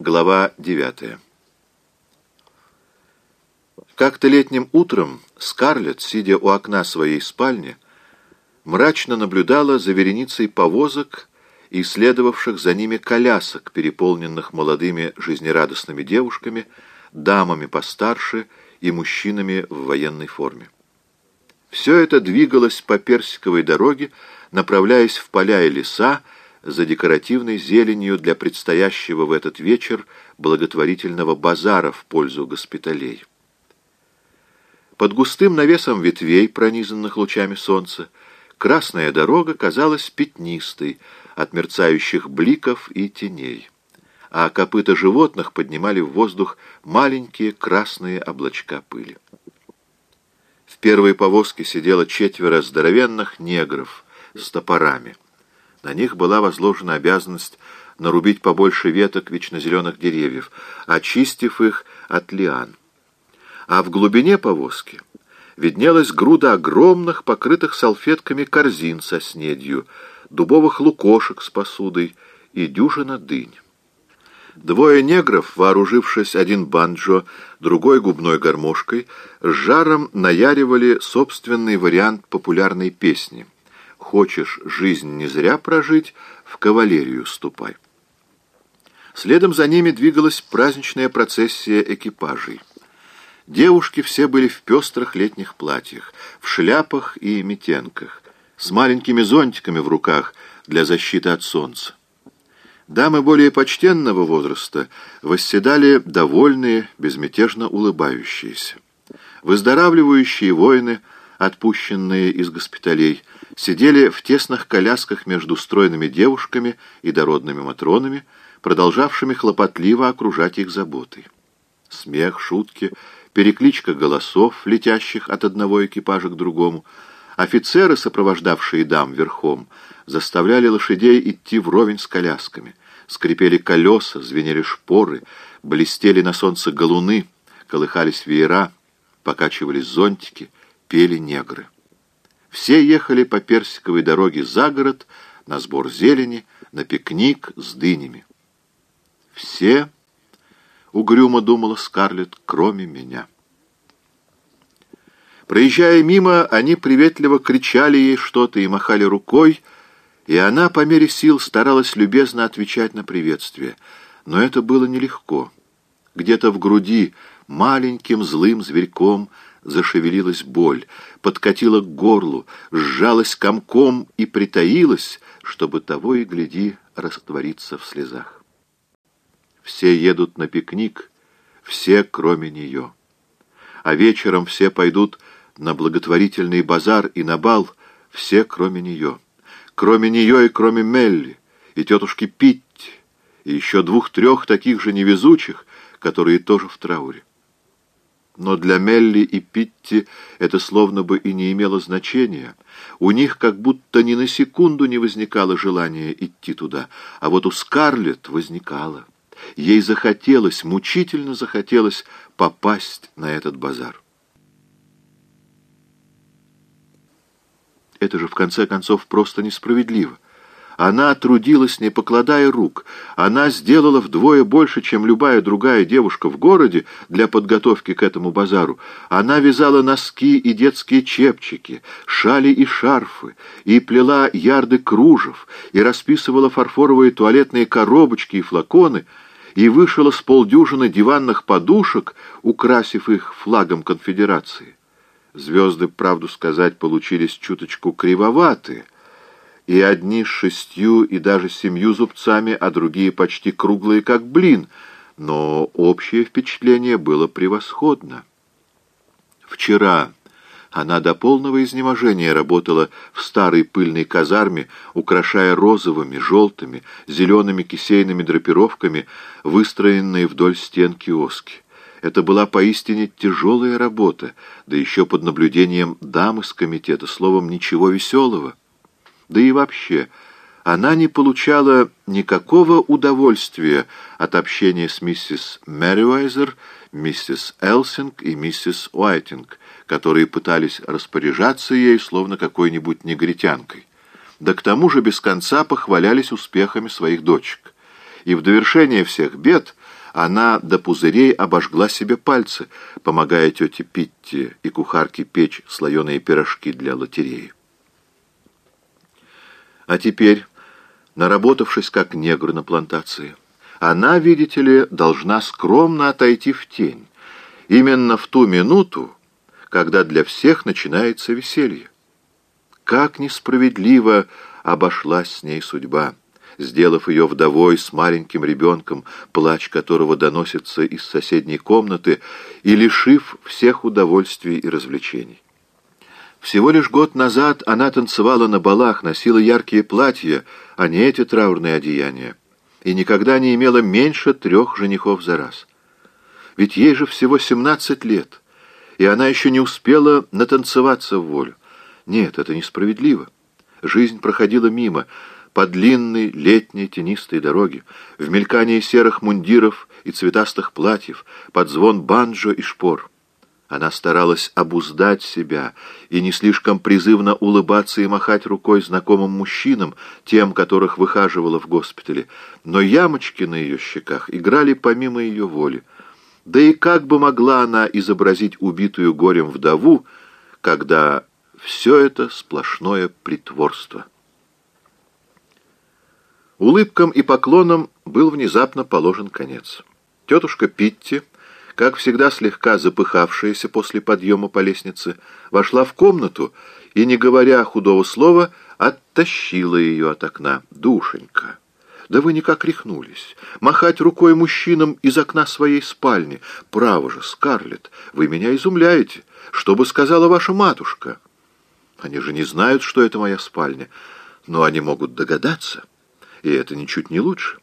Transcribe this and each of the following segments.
Глава 9 Как-то летним утром Скарлетт, сидя у окна своей спальни, мрачно наблюдала за вереницей повозок и следовавших за ними колясок, переполненных молодыми жизнерадостными девушками, дамами постарше и мужчинами в военной форме. Все это двигалось по Персиковой дороге, направляясь в поля и леса, за декоративной зеленью для предстоящего в этот вечер благотворительного базара в пользу госпиталей. Под густым навесом ветвей, пронизанных лучами солнца, красная дорога казалась пятнистой от мерцающих бликов и теней, а копыта животных поднимали в воздух маленькие красные облачка пыли. В первой повозке сидело четверо здоровенных негров с топорами. На них была возложена обязанность нарубить побольше веток вечнозеленых деревьев, очистив их от лиан. А в глубине повозки виднелась груда огромных, покрытых салфетками корзин со снедью, дубовых лукошек с посудой и дюжина дынь. Двое негров, вооружившись один банджо, другой губной гармошкой, с жаром наяривали собственный вариант популярной песни — Хочешь жизнь не зря прожить, в кавалерию ступай. Следом за ними двигалась праздничная процессия экипажей. Девушки все были в пестрых летних платьях, в шляпах и метенках, с маленькими зонтиками в руках для защиты от солнца. Дамы более почтенного возраста восседали довольные, безмятежно улыбающиеся. Выздоравливающие воины, отпущенные из госпиталей, сидели в тесных колясках между стройными девушками и дородными матронами, продолжавшими хлопотливо окружать их заботой. Смех, шутки, перекличка голосов, летящих от одного экипажа к другому, офицеры, сопровождавшие дам верхом, заставляли лошадей идти вровень с колясками. Скрипели колеса, звенели шпоры, блестели на солнце галуны, колыхались веера, покачивались зонтики, пели негры. Все ехали по Персиковой дороге за город, на сбор зелени, на пикник с дынями. Все, угрюмо думала Скарлетт, кроме меня. Проезжая мимо, они приветливо кричали ей что-то и махали рукой, и она по мере сил старалась любезно отвечать на приветствие. Но это было нелегко. Где-то в груди маленьким злым зверьком зашевелилась боль, подкатила к горлу, сжалась комком и притаилась, чтобы того и гляди раствориться в слезах. Все едут на пикник, все, кроме нее. А вечером все пойдут на благотворительный базар и на бал, все, кроме нее. Кроме нее и кроме Мелли, и тетушки Питти, и еще двух-трех таких же невезучих, которые тоже в трауре но для Мелли и Питти это словно бы и не имело значения. У них как будто ни на секунду не возникало желания идти туда, а вот у Скарлетт возникало. Ей захотелось, мучительно захотелось попасть на этот базар. Это же, в конце концов, просто несправедливо. Она трудилась, не покладая рук. Она сделала вдвое больше, чем любая другая девушка в городе для подготовки к этому базару. Она вязала носки и детские чепчики, шали и шарфы, и плела ярды кружев, и расписывала фарфоровые туалетные коробочки и флаконы, и вышила с полдюжины диванных подушек, украсив их флагом конфедерации. Звезды, правду сказать, получились чуточку кривоватые — и одни с шестью и даже семью зубцами, а другие почти круглые, как блин, но общее впечатление было превосходно. Вчера она до полного изнеможения работала в старой пыльной казарме, украшая розовыми, желтыми, зелеными кисейными драпировками выстроенные вдоль стен киоски. Это была поистине тяжелая работа, да еще под наблюдением дамы с комитета, словом, ничего веселого. Да и вообще, она не получала никакого удовольствия от общения с миссис Мэривайзер, миссис Элсинг и миссис Уайтинг, которые пытались распоряжаться ей, словно какой-нибудь негритянкой. Да к тому же без конца похвалялись успехами своих дочек. И в довершение всех бед она до пузырей обожгла себе пальцы, помогая тете Питти и кухарке печь слоеные пирожки для лотереи. А теперь, наработавшись как негр на плантации, она, видите ли, должна скромно отойти в тень, именно в ту минуту, когда для всех начинается веселье. Как несправедливо обошлась с ней судьба, сделав ее вдовой с маленьким ребенком, плач которого доносится из соседней комнаты, и лишив всех удовольствий и развлечений. Всего лишь год назад она танцевала на балах, носила яркие платья, а не эти траурные одеяния, и никогда не имела меньше трех женихов за раз. Ведь ей же всего семнадцать лет, и она еще не успела натанцеваться в волю. Нет, это несправедливо. Жизнь проходила мимо, по длинной летней тенистой дороге, в мелькании серых мундиров и цветастых платьев, под звон банджо и шпор. Она старалась обуздать себя и не слишком призывно улыбаться и махать рукой знакомым мужчинам, тем, которых выхаживала в госпитале, но ямочки на ее щеках играли помимо ее воли. Да и как бы могла она изобразить убитую горем вдову, когда все это сплошное притворство? Улыбкам и поклонам был внезапно положен конец. Тетушка Питти как всегда слегка запыхавшаяся после подъема по лестнице, вошла в комнату и, не говоря худого слова, оттащила ее от окна. «Душенька, да вы никак рехнулись. Махать рукой мужчинам из окна своей спальни. Право же, Скарлетт, вы меня изумляете. Что бы сказала ваша матушка?» «Они же не знают, что это моя спальня, но они могут догадаться, и это ничуть не лучше».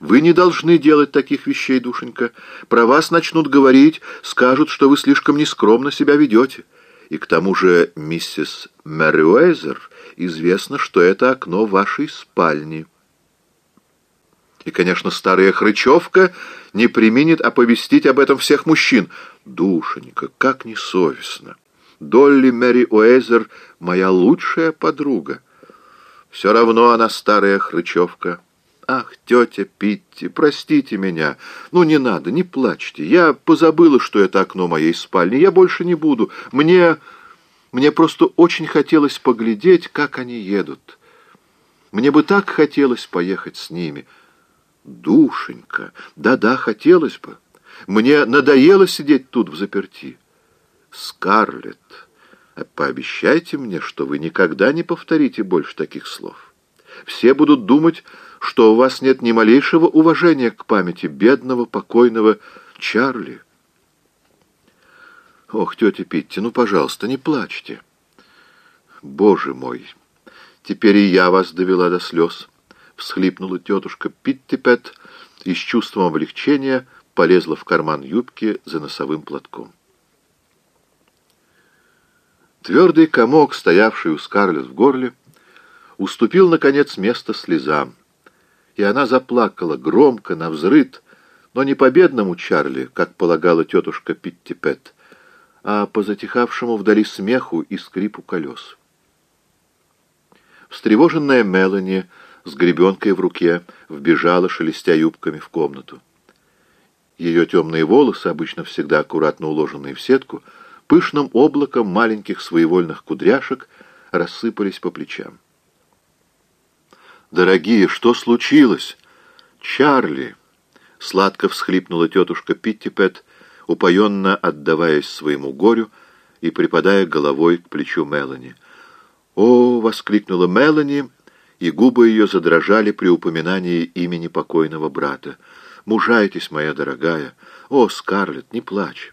Вы не должны делать таких вещей, душенька. Про вас начнут говорить, скажут, что вы слишком нескромно себя ведете. И к тому же, миссис Мэриуэзер, известно, что это окно вашей спальни. И, конечно, старая хрычевка не применит оповестить об этом всех мужчин. Душенька, как несовестно. Долли Мэри Уэзер — моя лучшая подруга. Все равно она старая хрычевка. «Ах, тетя Питти, простите меня. Ну, не надо, не плачьте. Я позабыла, что это окно моей спальни. Я больше не буду. Мне... Мне просто очень хотелось поглядеть, как они едут. Мне бы так хотелось поехать с ними. Душенька, да-да, хотелось бы. Мне надоело сидеть тут в заперти. Скарлетт, пообещайте мне, что вы никогда не повторите больше таких слов. Все будут думать что у вас нет ни малейшего уважения к памяти бедного покойного Чарли. Ох, тетя Питти, ну, пожалуйста, не плачьте. Боже мой, теперь и я вас довела до слез, всхлипнула тетушка Питтипет и с чувством облегчения полезла в карман юбки за носовым платком. Твердый комок, стоявший у Скарлетт в горле, уступил, наконец, место слезам и она заплакала громко, навзрыд, но не по бедному Чарли, как полагала тетушка Питтипет, а по затихавшему вдали смеху и скрипу колес. Встревоженная Мелани с гребенкой в руке вбежала, шелестя юбками, в комнату. Ее темные волосы, обычно всегда аккуратно уложенные в сетку, пышным облаком маленьких своевольных кудряшек рассыпались по плечам. «Дорогие, что случилось?» «Чарли!» — сладко всхлипнула тетушка Питтипет, упоенно отдаваясь своему горю и припадая головой к плечу Мелани. «О!» — воскликнула Мелани, и губы ее задрожали при упоминании имени покойного брата. «Мужайтесь, моя дорогая! О, Скарлетт, не плачь!»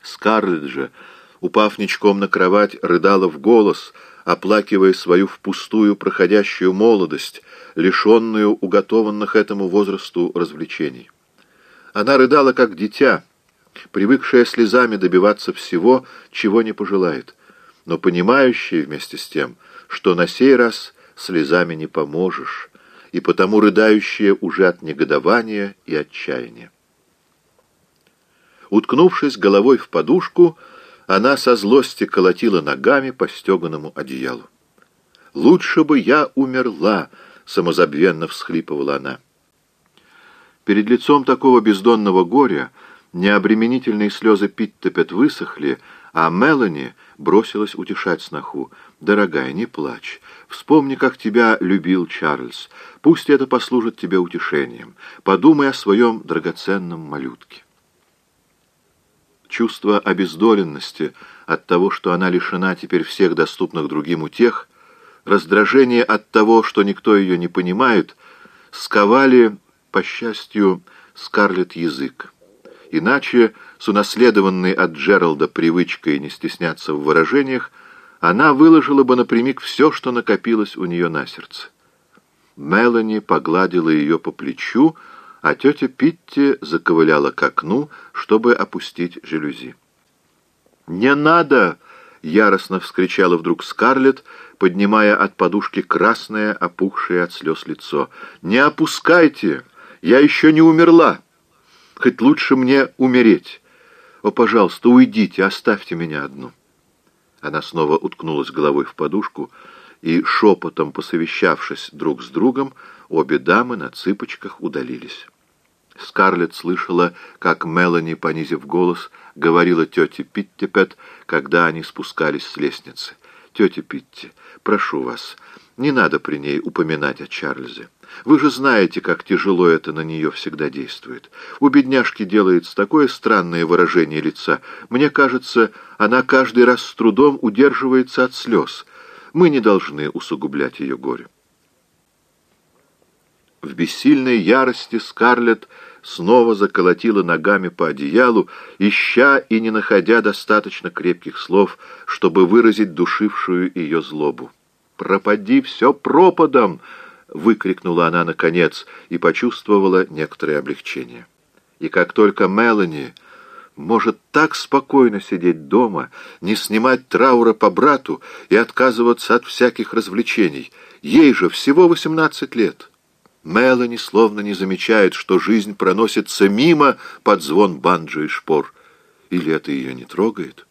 Скарлетт же, упав ничком на кровать, рыдала в голос — оплакивая свою впустую проходящую молодость, лишенную уготованных этому возрасту развлечений. Она рыдала, как дитя, привыкшая слезами добиваться всего, чего не пожелает, но понимающая вместе с тем, что на сей раз слезами не поможешь, и потому рыдающая уже от негодования и отчаяния. Уткнувшись головой в подушку, она со злости колотила ногами по стеганому одеялу. «Лучше бы я умерла!» — самозабвенно всхлипывала она. Перед лицом такого бездонного горя необременительные слезы Питтепет высохли, а Мелани бросилась утешать сноху. «Дорогая, не плачь. Вспомни, как тебя любил Чарльз. Пусть это послужит тебе утешением. Подумай о своем драгоценном малютке». Чувство обездоленности от того, что она лишена теперь всех доступных другим утех, раздражение от того, что никто ее не понимает, сковали, по счастью, Скарлетт язык. Иначе, с унаследованной от Джералда привычкой не стесняться в выражениях, она выложила бы напрямик все, что накопилось у нее на сердце. Мелани погладила ее по плечу, а тетя Питти заковыляла к окну, чтобы опустить жалюзи. «Не надо!» — яростно вскричала вдруг Скарлетт, поднимая от подушки красное, опухшее от слез лицо. «Не опускайте! Я еще не умерла! Хоть лучше мне умереть! О, пожалуйста, уйдите, оставьте меня одну!» Она снова уткнулась головой в подушку, и, шепотом посовещавшись друг с другом, обе дамы на цыпочках удалились. Скарлетт слышала, как Мелани, понизив голос, говорила тете Питтипет, когда они спускались с лестницы. «Тетя Питти, прошу вас, не надо при ней упоминать о Чарльзе. Вы же знаете, как тяжело это на нее всегда действует. У бедняжки делается такое странное выражение лица. Мне кажется, она каждый раз с трудом удерживается от слез. Мы не должны усугублять ее горе». В бессильной ярости Скарлетт снова заколотила ногами по одеялу, ища и не находя достаточно крепких слов, чтобы выразить душившую ее злобу. «Пропади все пропадом!» — выкрикнула она наконец и почувствовала некоторое облегчение. И как только Мелани может так спокойно сидеть дома, не снимать траура по брату и отказываться от всяких развлечений, ей же всего восемнадцать лет. Мелани словно не замечает, что жизнь проносится мимо под звон банджо и шпор. Или это ее не трогает?